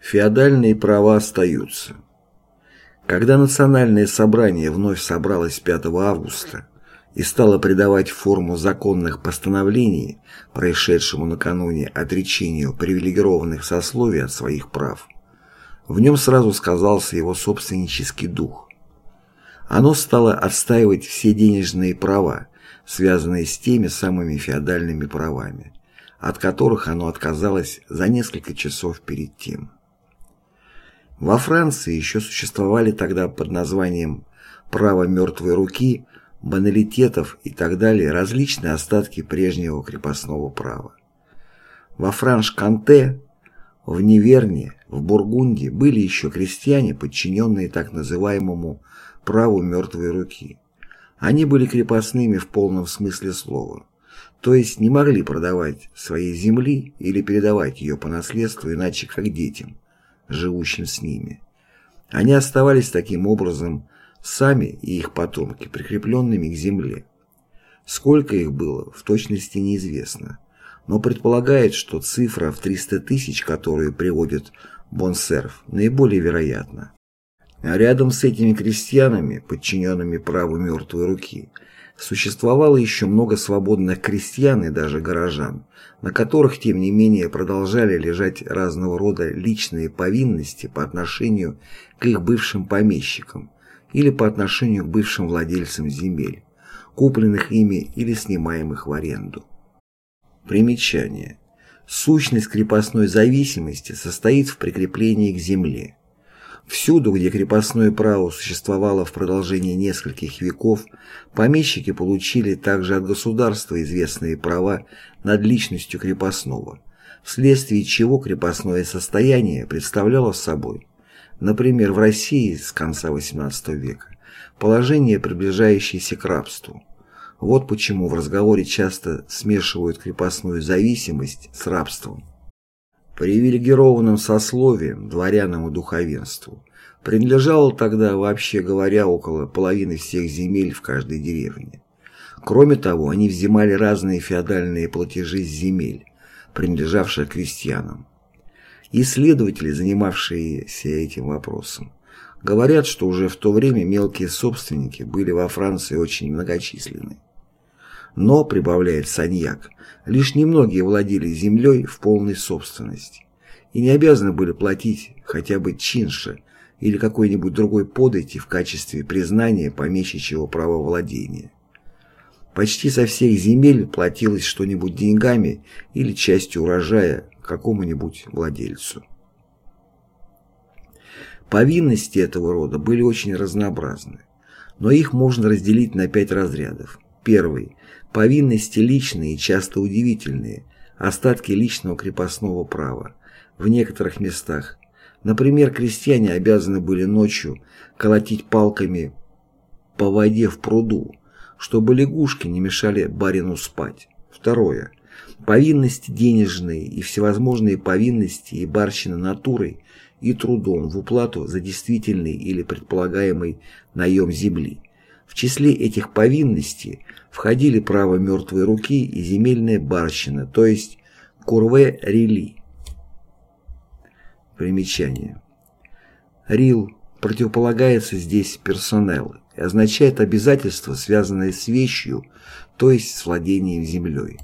Феодальные права остаются. Когда Национальное собрание вновь собралось 5 августа и стало придавать форму законных постановлений, происшедшему накануне отречению привилегированных сословий от своих прав, в нем сразу сказался его собственнический дух. Оно стало отстаивать все денежные права, связанные с теми самыми феодальными правами, от которых оно отказалось за несколько часов перед тем. Во Франции еще существовали тогда под названием «право мертвой руки», баналитетов и так далее различные остатки прежнего крепостного права. Во Франш-Канте, в Неверне, в Бургундии были еще крестьяне, подчиненные так называемому праву мертвой руки. Они были крепостными в полном смысле слова, то есть не могли продавать своей земли или передавать ее по наследству иначе как детям – живущим с ними. Они оставались таким образом сами и их потомки прикрепленными к земле. Сколько их было, в точности неизвестно, но предполагает, что цифра в 300 тысяч, которую приводит Бонсерф, наиболее вероятна. А рядом с этими крестьянами, подчиненными праву мертвой руки, Существовало еще много свободных крестьян и даже горожан, на которых, тем не менее, продолжали лежать разного рода личные повинности по отношению к их бывшим помещикам или по отношению к бывшим владельцам земель, купленных ими или снимаемых в аренду. Примечание. Сущность крепостной зависимости состоит в прикреплении к земле. Всюду, где крепостное право существовало в продолжении нескольких веков, помещики получили также от государства известные права над личностью крепостного, вследствие чего крепостное состояние представляло собой, например, в России с конца XVIII века, положение, приближающееся к рабству. Вот почему в разговоре часто смешивают крепостную зависимость с рабством привилегированным сословием, дворянам и духовенству, принадлежало тогда, вообще говоря, около половины всех земель в каждой деревне. Кроме того, они взимали разные феодальные платежи с земель, принадлежавших крестьянам. Исследователи, занимавшиеся этим вопросом, говорят, что уже в то время мелкие собственники были во Франции очень многочисленны. Но, прибавляет Саньяк, лишь немногие владели землей в полной собственности и не обязаны были платить хотя бы чинше или какой-нибудь другой подати в качестве признания помещичьего права владения. Почти со всех земель платилось что-нибудь деньгами или частью урожая какому-нибудь владельцу. Повинности этого рода были очень разнообразны, но их можно разделить на пять разрядов. Первый Повинности личные часто удивительные, остатки личного крепостного права. В некоторых местах, например, крестьяне обязаны были ночью колотить палками по воде в пруду, чтобы лягушки не мешали барину спать. Второе. Повинности денежные и всевозможные повинности и барщины натурой и трудом в уплату за действительный или предполагаемый наем земли. В числе этих повинностей входили право мертвой руки и земельная барщина, то есть курве-рели. Примечание. Рил противополагается здесь персонел и означает обязательство, связанное с вещью, то есть с владением землей.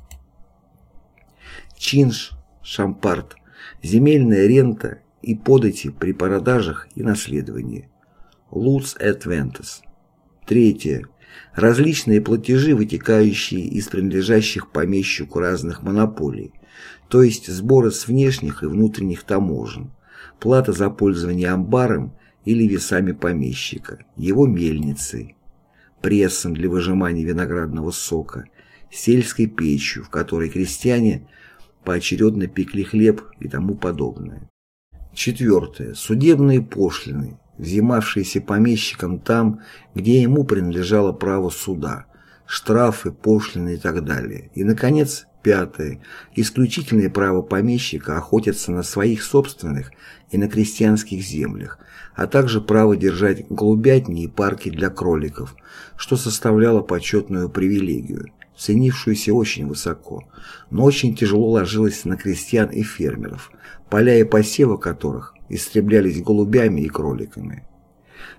Чинш, шампарт, земельная рента и подати при продажах и наследовании. Луц ventus. Третье. Различные платежи, вытекающие из принадлежащих помещику разных монополий, то есть сборы с внешних и внутренних таможен, плата за пользование амбаром или весами помещика, его мельницей, прессом для выжимания виноградного сока, сельской печью, в которой крестьяне поочередно пекли хлеб и тому подобное. Четвертое. Судебные пошлины, взимавшиеся помещиком там, где ему принадлежало право суда, штрафы, пошлины и так далее. И, наконец, пятое. Исключительное право помещика охотиться на своих собственных и на крестьянских землях, а также право держать голубятни и парки для кроликов, что составляло почетную привилегию, ценившуюся очень высоко, но очень тяжело ложилась на крестьян и фермеров, поля и посевы которых истреблялись голубями и кроликами.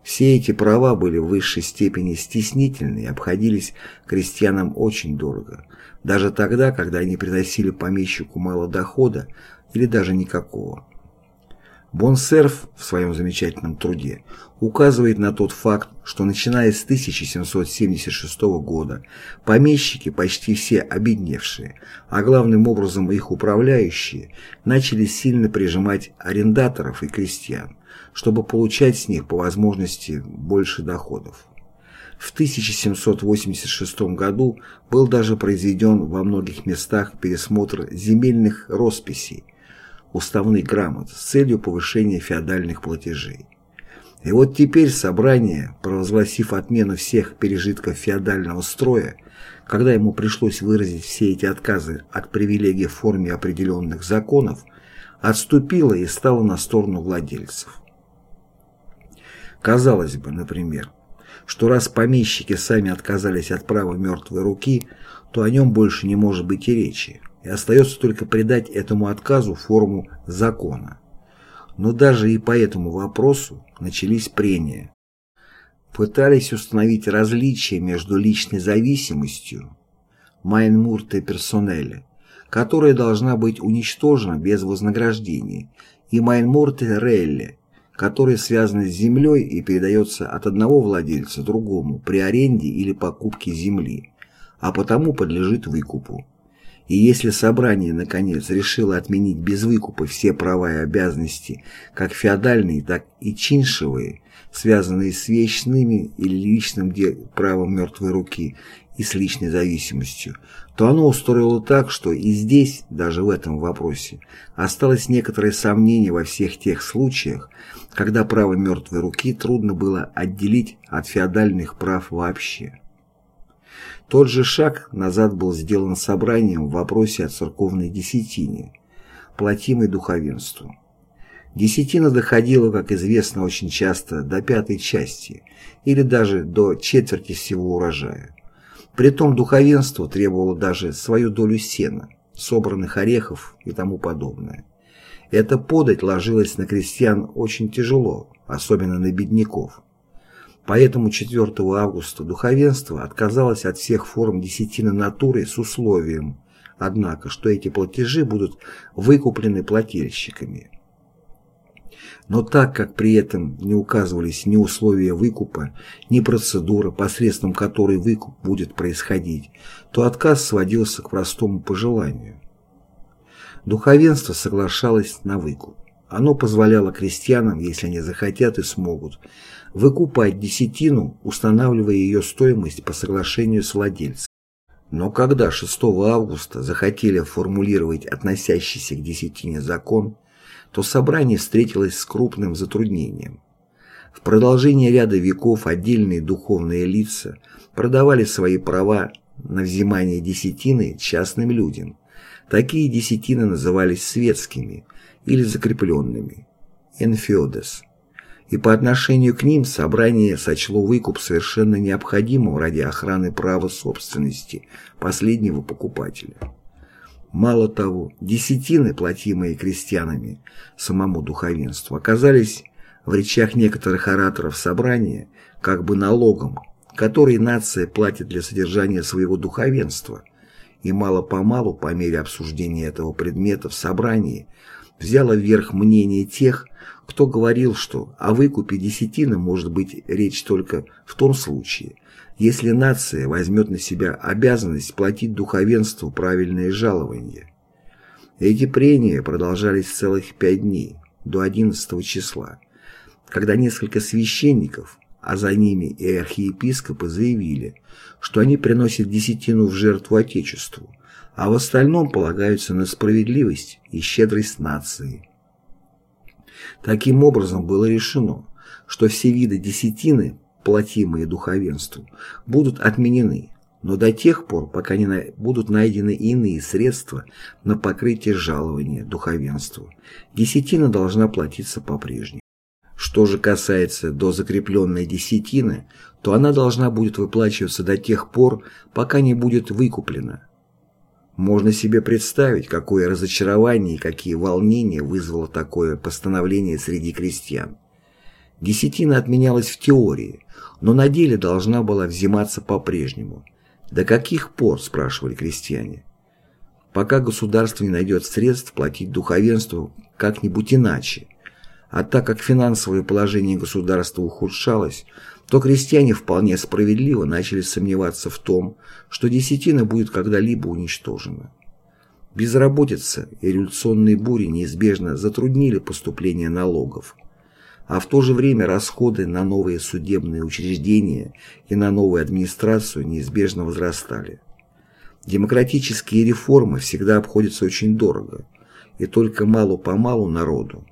Все эти права были в высшей степени стеснительны и обходились крестьянам очень дорого, даже тогда, когда они приносили помещику мало дохода или даже никакого. Бонсерф в своем замечательном труде указывает на тот факт, что начиная с 1776 года помещики, почти все обедневшие, а главным образом их управляющие, начали сильно прижимать арендаторов и крестьян, чтобы получать с них по возможности больше доходов. В 1786 году был даже произведен во многих местах пересмотр земельных росписей, уставных грамот с целью повышения феодальных платежей. И вот теперь собрание, провозгласив отмену всех пережитков феодального строя, когда ему пришлось выразить все эти отказы от привилегий в форме определенных законов, отступило и стало на сторону владельцев. Казалось бы, например, что раз помещики сами отказались от права мертвой руки, то о нем больше не может быть и речи и остается только придать этому отказу форму закона. Но даже и по этому вопросу начались прения. Пытались установить различие между личной зависимостью Майнмурте персонеле, которая должна быть уничтожена без вознаграждения, и Майнмурте релле, которая связана с землей и передается от одного владельца другому при аренде или покупке земли, а потому подлежит выкупу. И если собрание, наконец, решило отменить без выкупа все права и обязанности, как феодальные, так и чиншевые, связанные с вечными или личным правом мертвой руки и с личной зависимостью, то оно устроило так, что и здесь, даже в этом вопросе, осталось некоторое сомнение во всех тех случаях, когда право мертвой руки трудно было отделить от феодальных прав вообще. Тот же шаг назад был сделан собранием в вопросе о церковной десятине, платимой духовенству. Десятина доходила, как известно, очень часто до пятой части или даже до четверти всего урожая. Притом духовенство требовало даже свою долю сена, собранных орехов и тому подобное. Эта подать ложилась на крестьян очень тяжело, особенно на бедняков. Поэтому 4 августа духовенство отказалось от всех форм десятины натуры с условием, однако, что эти платежи будут выкуплены плательщиками. Но так как при этом не указывались ни условия выкупа, ни процедура, посредством которой выкуп будет происходить, то отказ сводился к простому пожеланию. Духовенство соглашалось на выкуп. Оно позволяло крестьянам, если они захотят и смогут, выкупать десятину, устанавливая ее стоимость по соглашению с владельцем. Но когда 6 августа захотели формулировать относящийся к десятине закон, то собрание встретилось с крупным затруднением. В продолжение ряда веков отдельные духовные лица продавали свои права на взимание десятины частным людям. Такие десятины назывались светскими или закрепленными – «энфиодес» и по отношению к ним собрание сочло выкуп совершенно необходимым ради охраны права собственности последнего покупателя. Мало того, десятины, платимые крестьянами самому духовенству, оказались в речах некоторых ораторов собрания как бы налогом, который нация платит для содержания своего духовенства, и мало-помалу, по мере обсуждения этого предмета в собрании, взяло вверх мнение тех, кто говорил, что о выкупе десятины может быть речь только в том случае, если нация возьмет на себя обязанность платить духовенству правильные жалования. Эти прения продолжались целых пять дней, до 11 числа, когда несколько священников, а за ними и архиепископы заявили, что они приносят десятину в жертву Отечеству, а в остальном полагаются на справедливость и щедрость нации. Таким образом было решено, что все виды десятины, платимые духовенству, будут отменены, но до тех пор, пока не будут найдены иные средства на покрытие жалования духовенству, десятина должна платиться по-прежнему. Что же касается до закрепленной десятины, то она должна будет выплачиваться до тех пор, пока не будет выкуплена. Можно себе представить, какое разочарование и какие волнения вызвало такое постановление среди крестьян. Десятина отменялась в теории, но на деле должна была взиматься по-прежнему. До каких пор, спрашивали крестьяне? Пока государство не найдет средств платить духовенству как-нибудь иначе. А так как финансовое положение государства ухудшалось, то крестьяне вполне справедливо начали сомневаться в том, что десятина будет когда-либо уничтожена. Безработица и революционные бури неизбежно затруднили поступление налогов, а в то же время расходы на новые судебные учреждения и на новую администрацию неизбежно возрастали. Демократические реформы всегда обходятся очень дорого, и только мало-помалу народу,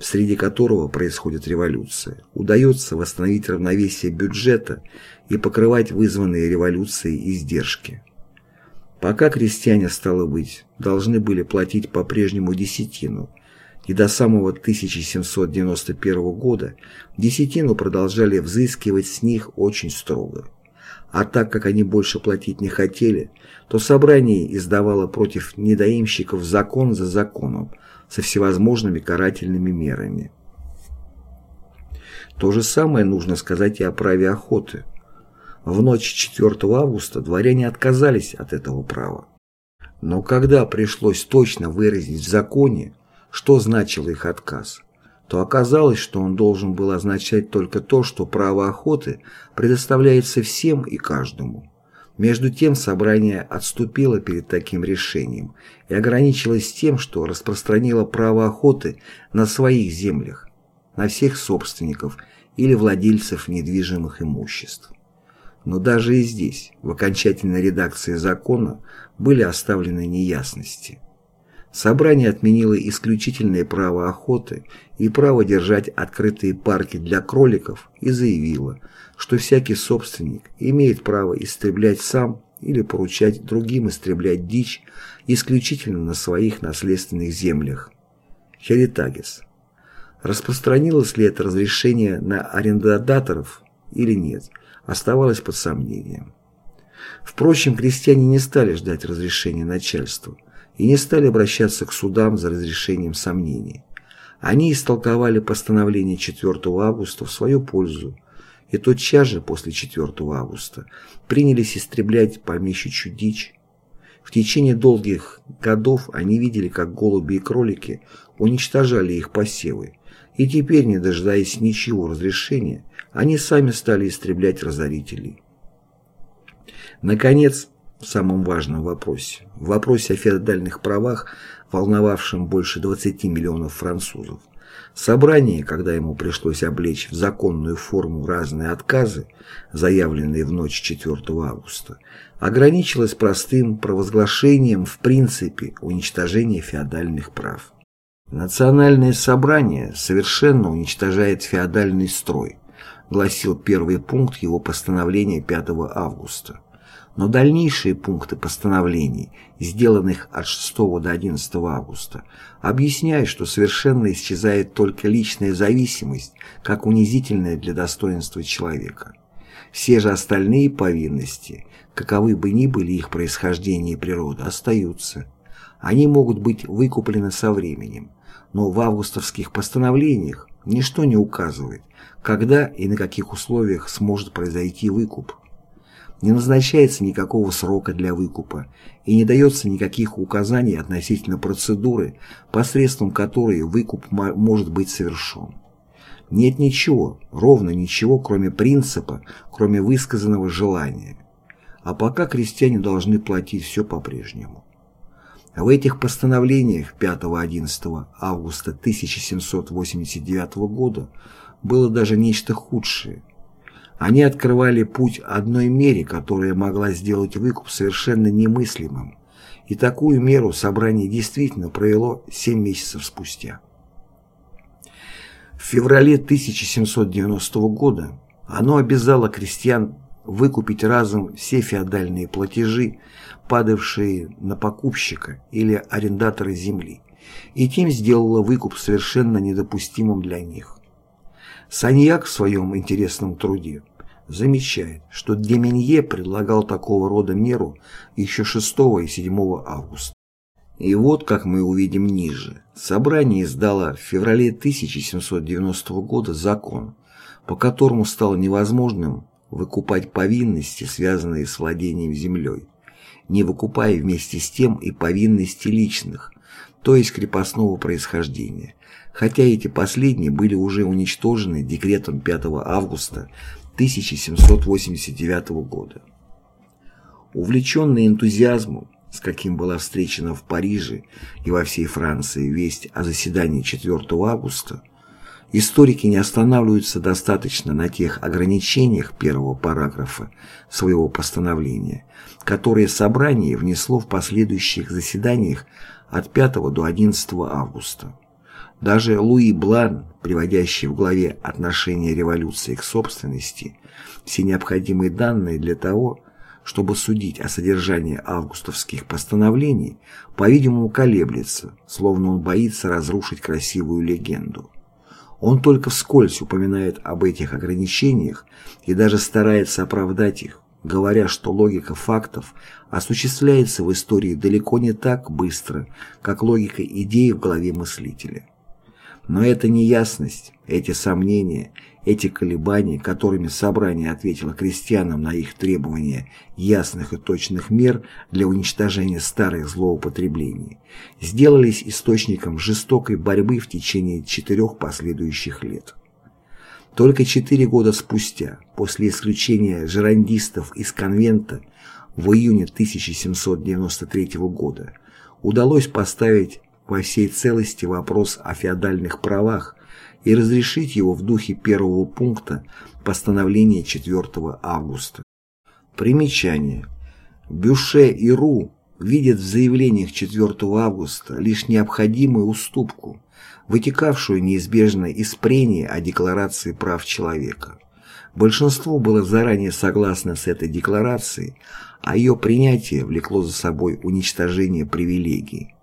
среди которого происходит революция, удается восстановить равновесие бюджета и покрывать вызванные революцией издержки. Пока крестьяне, стало быть, должны были платить по-прежнему десятину, и до самого 1791 года десятину продолжали взыскивать с них очень строго. А так как они больше платить не хотели, то собрание издавало против недоимщиков закон за законом, со всевозможными карательными мерами. То же самое нужно сказать и о праве охоты. В ночь 4 августа дворяне отказались от этого права. Но когда пришлось точно выразить в законе, что значил их отказ, то оказалось, что он должен был означать только то, что право охоты предоставляется всем и каждому. Между тем собрание отступило перед таким решением и ограничилось тем, что распространило право охоты на своих землях, на всех собственников или владельцев недвижимых имуществ. Но даже и здесь, в окончательной редакции закона, были оставлены неясности. Собрание отменило исключительное право охоты и право держать открытые парки для кроликов и заявило, что всякий собственник имеет право истреблять сам или поручать другим истреблять дичь исключительно на своих наследственных землях. Херитагис. Распространилось ли это разрешение на арендодаторов или нет, оставалось под сомнением. Впрочем, крестьяне не стали ждать разрешения начальства и не стали обращаться к судам за разрешением сомнений. Они истолковали постановление 4 августа в свою пользу, и тотчас же после 4 августа принялись истреблять помещичью дичь. В течение долгих годов они видели, как голуби и кролики уничтожали их посевы, и теперь, не дожидаясь ничего разрешения, они сами стали истреблять разорителей. Наконец, в самом важном вопросе, в вопросе о феодальных правах, волновавшем больше 20 миллионов французов, Собрание, когда ему пришлось облечь в законную форму разные отказы, заявленные в ночь 4 августа, ограничилось простым провозглашением в принципе уничтожения феодальных прав. Национальное собрание совершенно уничтожает феодальный строй, гласил первый пункт его постановления 5 августа но дальнейшие пункты постановлений, сделанных от 6 до 11 августа, объясняют, что совершенно исчезает только личная зависимость, как унизительная для достоинства человека. Все же остальные повинности, каковы бы ни были их происхождение и природа, остаются. Они могут быть выкуплены со временем, но в августовских постановлениях ничто не указывает, когда и на каких условиях сможет произойти выкуп не назначается никакого срока для выкупа и не дается никаких указаний относительно процедуры, посредством которой выкуп может быть совершен. Нет ничего, ровно ничего, кроме принципа, кроме высказанного желания. А пока крестьяне должны платить все по-прежнему. В этих постановлениях 5-11 августа 1789 года было даже нечто худшее – они открывали путь одной мере, которая могла сделать выкуп совершенно немыслимым, и такую меру собрание действительно провело 7 месяцев спустя. В феврале 1790 года оно обязало крестьян выкупить разом все феодальные платежи, падавшие на покупщика или арендатора земли, и тем сделало выкуп совершенно недопустимым для них. Саньяк в своем интересном труде замечает, что Деменье предлагал такого рода меру еще 6 и 7 августа. И вот, как мы увидим ниже, собрание издало в феврале 1790 года закон, по которому стало невозможным выкупать повинности, связанные с владением землей, не выкупая вместе с тем и повинности личных, то есть крепостного происхождения, хотя эти последние были уже уничтожены декретом 5 августа 1789 года. Увлеченный энтузиазмом, с каким была встречена в Париже и во всей Франции весть о заседании 4 августа, историки не останавливаются достаточно на тех ограничениях первого параграфа своего постановления, которые собрание внесло в последующих заседаниях от 5 до 11 августа. Даже Луи Блан, приводящий в главе отношение революции к собственности, все необходимые данные для того, чтобы судить о содержании августовских постановлений, по-видимому, колеблется, словно он боится разрушить красивую легенду. Он только вскользь упоминает об этих ограничениях и даже старается оправдать их, говоря, что логика фактов осуществляется в истории далеко не так быстро, как логика идей в голове мыслителя. Но эта неясность, эти сомнения, эти колебания, которыми собрание ответило крестьянам на их требования ясных и точных мер для уничтожения старых злоупотреблений, сделались источником жестокой борьбы в течение четырех последующих лет. Только четыре года спустя, после исключения жерандистов из конвента в июне 1793 года, удалось поставить во всей целости вопрос о феодальных правах и разрешить его в духе первого пункта постановления 4 августа. Примечание. Бюше и Ру видят в заявлениях 4 августа лишь необходимую уступку, вытекавшую неизбежно из прения о Декларации прав человека. Большинство было заранее согласно с этой декларацией, а ее принятие влекло за собой уничтожение привилегий.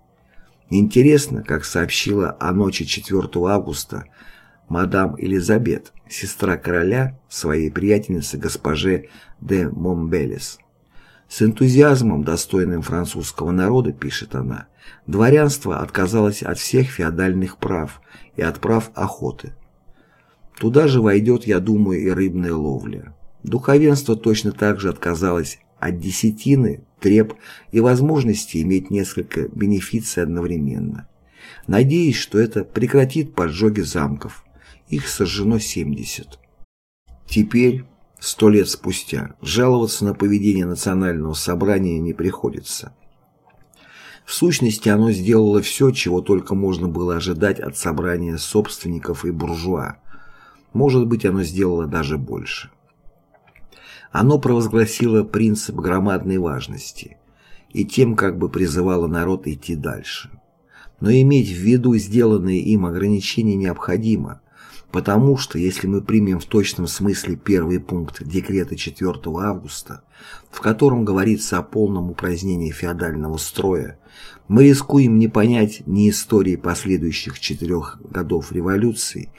Интересно, как сообщила о ночи 4 августа мадам Элизабет, сестра короля, своей приятельнице госпоже де Момбелес. С энтузиазмом, достойным французского народа, пишет она, дворянство отказалось от всех феодальных прав и от прав охоты. Туда же войдет, я думаю, и рыбная ловля. Духовенство точно так же отказалось от десятины, треб и возможности иметь несколько бенефиций одновременно. Надеюсь, что это прекратит поджоги замков. Их сожжено 70. Теперь, сто лет спустя, жаловаться на поведение национального собрания не приходится. В сущности, оно сделало все, чего только можно было ожидать от собрания собственников и буржуа. Может быть, оно сделало даже больше. Оно провозгласило принцип громадной важности и тем как бы призывало народ идти дальше. Но иметь в виду сделанные им ограничения необходимо, потому что если мы примем в точном смысле первый пункт декрета 4 августа, в котором говорится о полном упразднении феодального строя, мы рискуем не понять ни истории последующих четырех годов революции,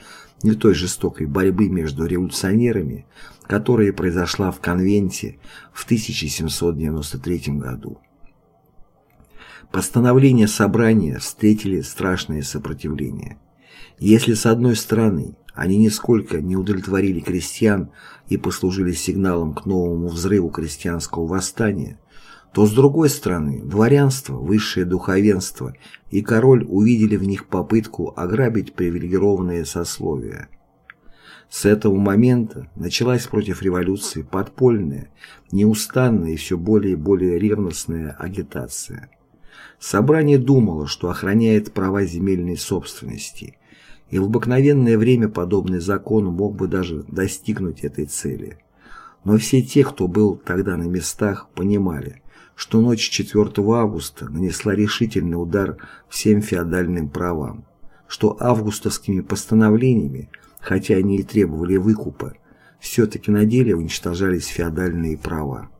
ни той жестокой борьбы между революционерами, которая произошла в конвенте в 1793 году. Постановления собрания встретили страшное сопротивление. Если с одной стороны они нисколько не удовлетворили крестьян и послужили сигналом к новому взрыву крестьянского восстания, то с другой стороны дворянство, высшее духовенство и король увидели в них попытку ограбить привилегированные сословия. С этого момента началась против революции подпольная, неустанная и все более и более ревностная агитация. Собрание думало, что охраняет права земельной собственности, и в обыкновенное время подобный закон мог бы даже достигнуть этой цели. Но все те, кто был тогда на местах, понимали, что ночь 4 августа нанесла решительный удар всем феодальным правам, что августовскими постановлениями, хотя они и требовали выкупа, все-таки на деле уничтожались феодальные права.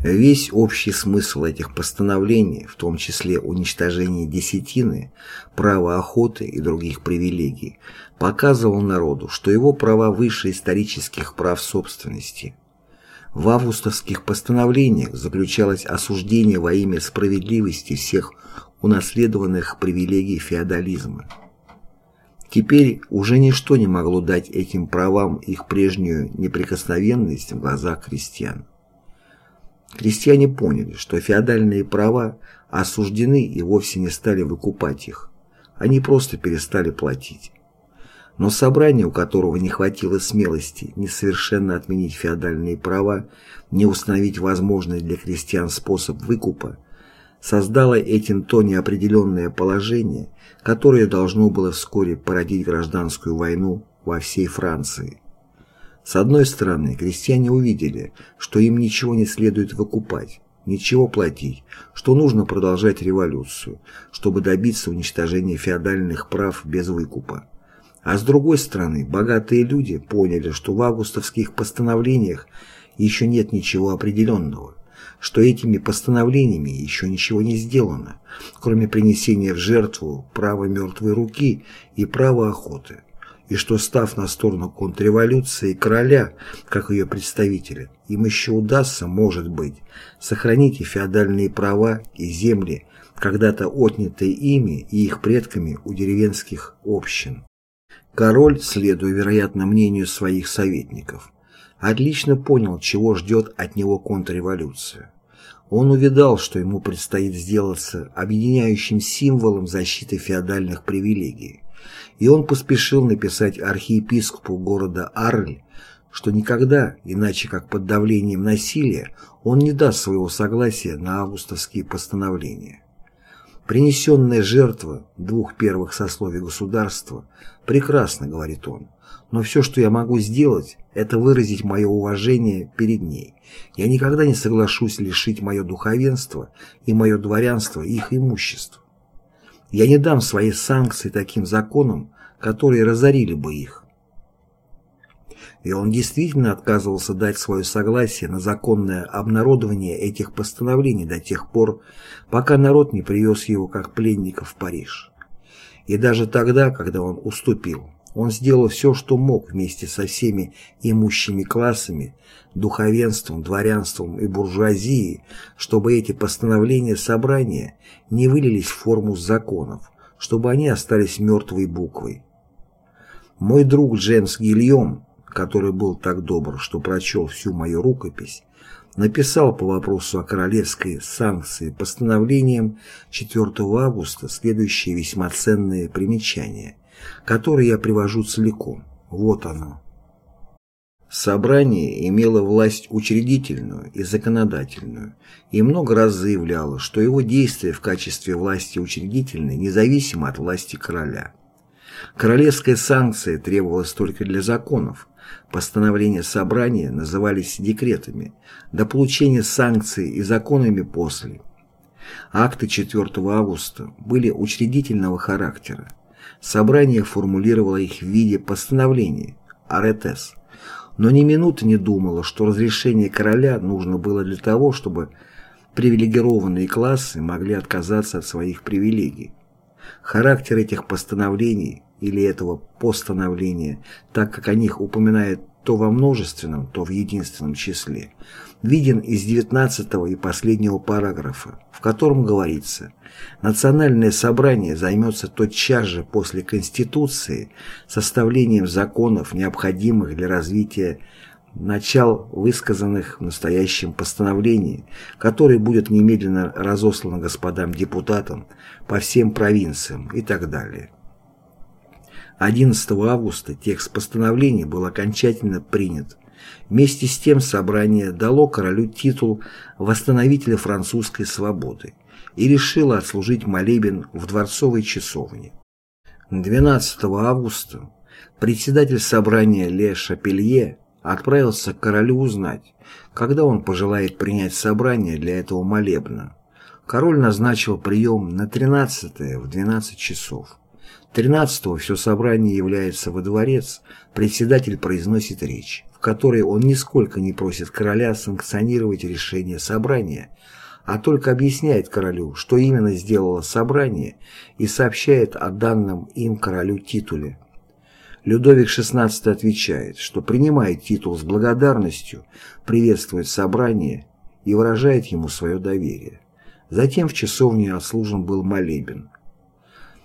Весь общий смысл этих постановлений, в том числе уничтожение десятины, права охоты и других привилегий, показывал народу, что его права выше исторических прав собственности. В августовских постановлениях заключалось осуждение во имя справедливости всех унаследованных привилегий феодализма. Теперь уже ничто не могло дать этим правам их прежнюю неприкосновенность в глазах крестьян. Крестьяне поняли, что феодальные права осуждены и вовсе не стали выкупать их. Они просто перестали платить. Но собрание, у которого не хватило смелости ни совершенно отменить феодальные права, ни установить возможный для крестьян способ выкупа, создало этим то неопределенное положение, которое должно было вскоре породить гражданскую войну во всей Франции. С одной стороны, крестьяне увидели, что им ничего не следует выкупать, ничего платить, что нужно продолжать революцию, чтобы добиться уничтожения феодальных прав без выкупа. А с другой стороны, богатые люди поняли, что в августовских постановлениях еще нет ничего определенного, что этими постановлениями еще ничего не сделано, кроме принесения в жертву права мертвой руки и права охоты и что, став на сторону контрреволюции короля, как ее представителя, им еще удастся, может быть, сохранить и феодальные права, и земли, когда-то отнятые ими и их предками у деревенских общин. Король, следуя, вероятно, мнению своих советников, отлично понял, чего ждет от него контрреволюция. Он увидал, что ему предстоит сделаться объединяющим символом защиты феодальных привилегий и он поспешил написать архиепископу города Арль, что никогда, иначе как под давлением насилия, он не даст своего согласия на августовские постановления. Принесенная жертва двух первых сословий государства прекрасно, говорит он, но все, что я могу сделать, это выразить мое уважение перед ней. Я никогда не соглашусь лишить мое духовенство и мое дворянство их имуществ. Я не дам свои санкции таким законам, которые разорили бы их. И он действительно отказывался дать свое согласие на законное обнародование этих постановлений до тех пор, пока народ не привез его как пленника в Париж. И даже тогда, когда он уступил, он сделал все, что мог вместе со всеми имущими классами, духовенством, дворянством и буржуазией, чтобы эти постановления собрания не вылились в форму законов, чтобы они остались мертвой буквой. Мой друг Джеймс Гильем, который был так добр, что прочел всю мою рукопись, написал по вопросу о королевской санкции постановлением 4 августа следующие весьма ценные примечания – который я привожу целиком. Вот оно. Собрание имело власть учредительную и законодательную и много раз заявляло, что его действия в качестве власти учредительной независимы от власти короля. Королевская санкция требовалась только для законов, постановления собрания назывались декретами, до получения санкций и законами после. Акты 4 августа были учредительного характера, Собрание формулировало их в виде постановлений, аретес, но ни минуты не думало, что разрешение короля нужно было для того, чтобы привилегированные классы могли отказаться от своих привилегий. Характер этих постановлений или этого постановления, так как о них упоминает то во множественном, то в единственном числе, виден из 19 и последнего параграфа, в котором говорится «Национальное собрание займется тотчас же после Конституции составлением законов, необходимых для развития начал высказанных в настоящем постановлении, которое будет немедленно разослано господам депутатам по всем провинциям и так далее. 11 августа текст постановления был окончательно принят. Вместе с тем собрание дало королю титул восстановителя французской свободы и решило отслужить молебен в дворцовой часовне. 12 августа председатель собрания Ле Шапелье отправился к королю узнать, когда он пожелает принять собрание для этого молебна. Король назначил прием на 13 в 12 часов. 13-го все собрание является во дворец, председатель произносит речь, в которой он нисколько не просит короля санкционировать решение собрания, а только объясняет королю, что именно сделало собрание и сообщает о данном им королю титуле. Людовик XVI отвечает, что принимает титул с благодарностью, приветствует собрание и выражает ему свое доверие. Затем в часовне отслужен был молебен.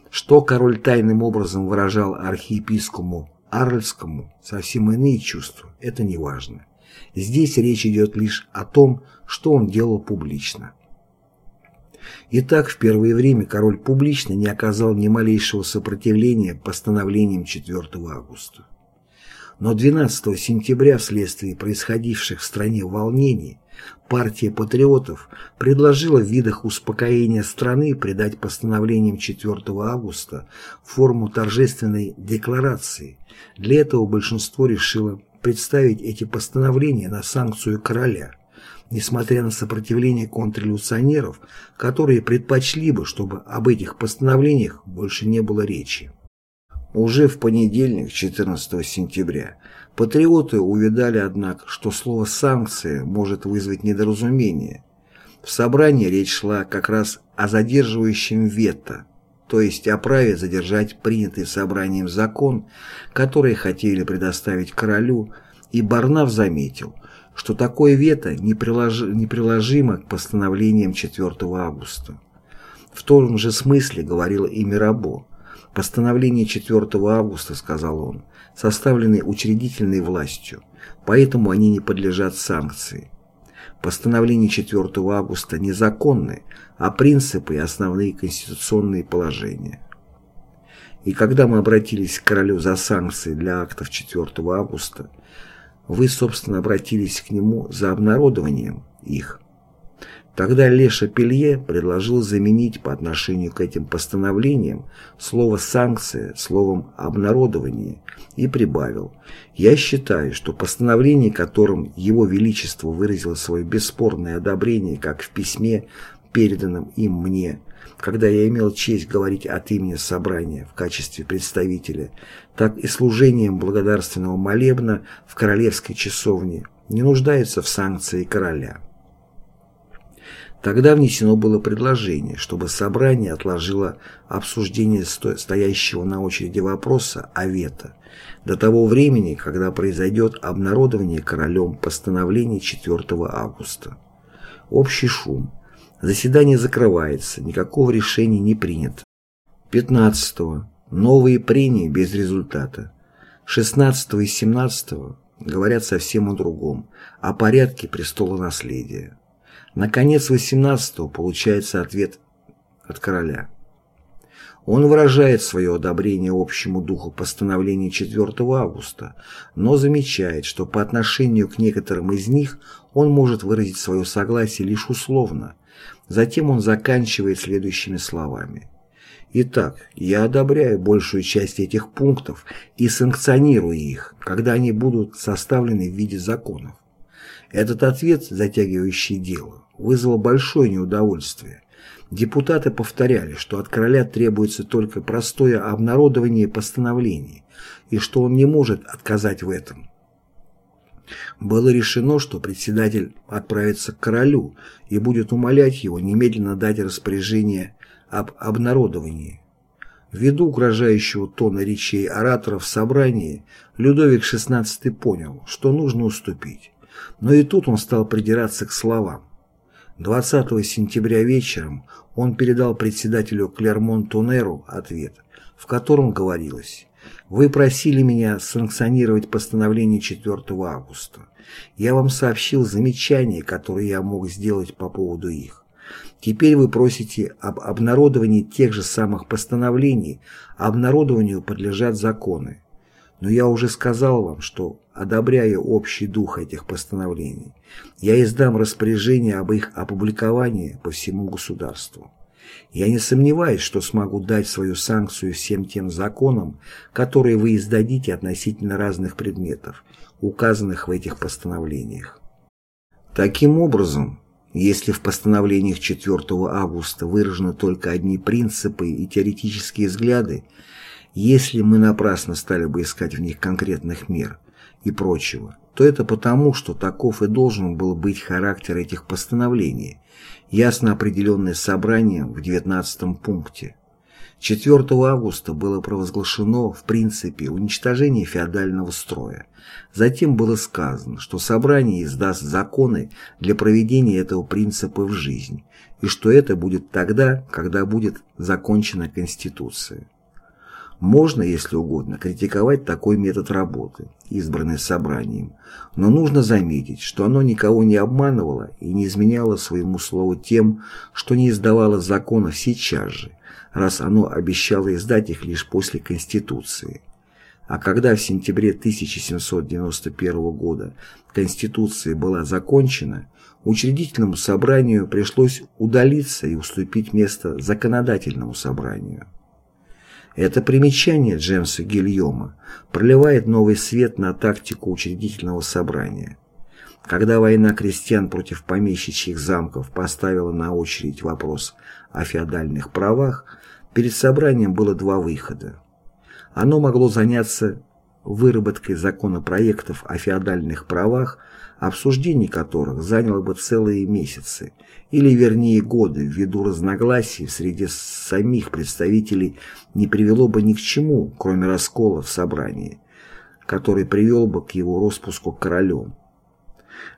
Что король тайным образом выражал архиепископу Арльскому совсем иные чувства, это не важно. Здесь речь идет лишь о том, что он делал публично. Итак, в первое время король публично не оказал ни малейшего сопротивления постановлениям 4 августа. Но 12 сентября вследствие происходивших в стране волнений партия патриотов предложила в видах успокоения страны придать постановлениям 4 августа форму торжественной декларации. Для этого большинство решило представить эти постановления на санкцию короля, несмотря на сопротивление контрреволюционеров, которые предпочли бы, чтобы об этих постановлениях больше не было речи. Уже в понедельник, 14 сентября, патриоты увидали, однако, что слово «санкция» может вызвать недоразумение. В собрании речь шла как раз о задерживающем вето, то есть о праве задержать принятый собранием закон, который хотели предоставить королю, и Барнав заметил, что такое вето неприложимо к постановлениям 4 августа. В том же смысле говорил и Мирабо, Постановление 4 августа, сказал он, составлены учредительной властью, поэтому они не подлежат санкции. Постановление 4 августа незаконны, а принципы и основные конституционные положения. И когда мы обратились к королю за санкции для актов 4 августа, вы, собственно, обратились к нему за обнародованием их. Тогда Леша Пелье предложил заменить по отношению к этим постановлениям слово «санкция» словом «обнародование» и прибавил «Я считаю, что постановление, которым Его Величество выразило свое бесспорное одобрение как в письме, переданном им мне, когда я имел честь говорить от имени собрания в качестве представителя, так и служением благодарственного молебна в королевской часовне, не нуждается в санкции короля». Тогда внесено было предложение, чтобы собрание отложило обсуждение стоящего на очереди вопроса о вето до того времени, когда произойдет обнародование королем постановления 4 августа. Общий шум. Заседание закрывается, никакого решения не принято. 15. -го. Новые прения без результата. 16 и 17 говорят совсем о другом, о порядке престола наследия. Наконец, 18-го получается ответ от короля. Он выражает свое одобрение общему духу постановления 4 августа, но замечает, что по отношению к некоторым из них он может выразить свое согласие лишь условно. Затем он заканчивает следующими словами. Итак, я одобряю большую часть этих пунктов и санкционирую их, когда они будут составлены в виде законов. Этот ответ, затягивающий дело, вызвало большое неудовольствие. Депутаты повторяли, что от короля требуется только простое обнародование постановлений и что он не может отказать в этом. Было решено, что председатель отправится к королю и будет умолять его немедленно дать распоряжение об обнародовании. Ввиду угрожающего тона речей ораторов в собрании, Людовик XVI понял, что нужно уступить. Но и тут он стал придираться к словам. 20 сентября вечером он передал председателю Клермон-Тонеру ответ, в котором говорилось «Вы просили меня санкционировать постановление 4 августа. Я вам сообщил замечания, которые я мог сделать по поводу их. Теперь вы просите об обнародовании тех же самых постановлений, обнародованию подлежат законы. Но я уже сказал вам, что одобряя общий дух этих постановлений, я издам распоряжение об их опубликовании по всему государству. Я не сомневаюсь, что смогу дать свою санкцию всем тем законам, которые вы издадите относительно разных предметов, указанных в этих постановлениях. Таким образом, если в постановлениях 4 августа выражены только одни принципы и теоретические взгляды, если мы напрасно стали бы искать в них конкретных мер, и прочего, то это потому, что таков и должен был быть характер этих постановлений, ясно определенный собранием в 19 пункте. 4 августа было провозглашено в принципе уничтожение феодального строя. Затем было сказано, что собрание издаст законы для проведения этого принципа в жизнь, и что это будет тогда, когда будет закончена Конституция. Можно, если угодно, критиковать такой метод работы, избранный собранием, но нужно заметить, что оно никого не обманывало и не изменяло своему слову тем, что не издавало законов сейчас же, раз оно обещало издать их лишь после Конституции. А когда в сентябре 1791 года Конституция была закончена, учредительному собранию пришлось удалиться и уступить место законодательному собранию. Это примечание Джемса Гильома проливает новый свет на тактику учредительного собрания. Когда война крестьян против помещичьих замков поставила на очередь вопрос о феодальных правах, перед собранием было два выхода. Оно могло заняться выработкой законопроектов о феодальных правах, обсуждение которых заняло бы целые месяцы, или вернее годы, ввиду разногласий среди самих представителей не привело бы ни к чему, кроме раскола в собрании, который привел бы к его распуску королем.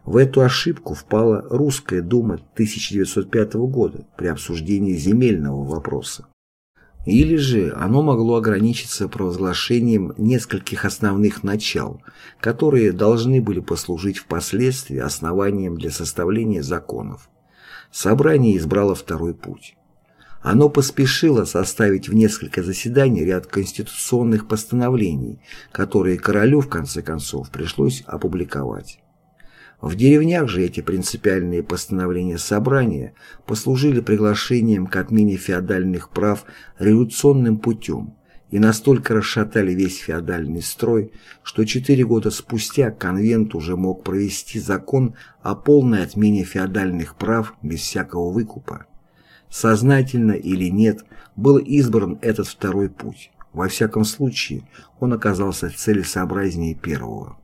В эту ошибку впала Русская дума 1905 года при обсуждении земельного вопроса. Или же оно могло ограничиться провозглашением нескольких основных начал, которые должны были послужить впоследствии основанием для составления законов. Собрание избрало второй путь. Оно поспешило составить в несколько заседаний ряд конституционных постановлений, которые королю в конце концов пришлось опубликовать. В деревнях же эти принципиальные постановления собрания послужили приглашением к отмене феодальных прав революционным путем и настолько расшатали весь феодальный строй, что четыре года спустя конвент уже мог провести закон о полной отмене феодальных прав без всякого выкупа. Сознательно или нет, был избран этот второй путь. Во всяком случае, он оказался целесообразнее первого.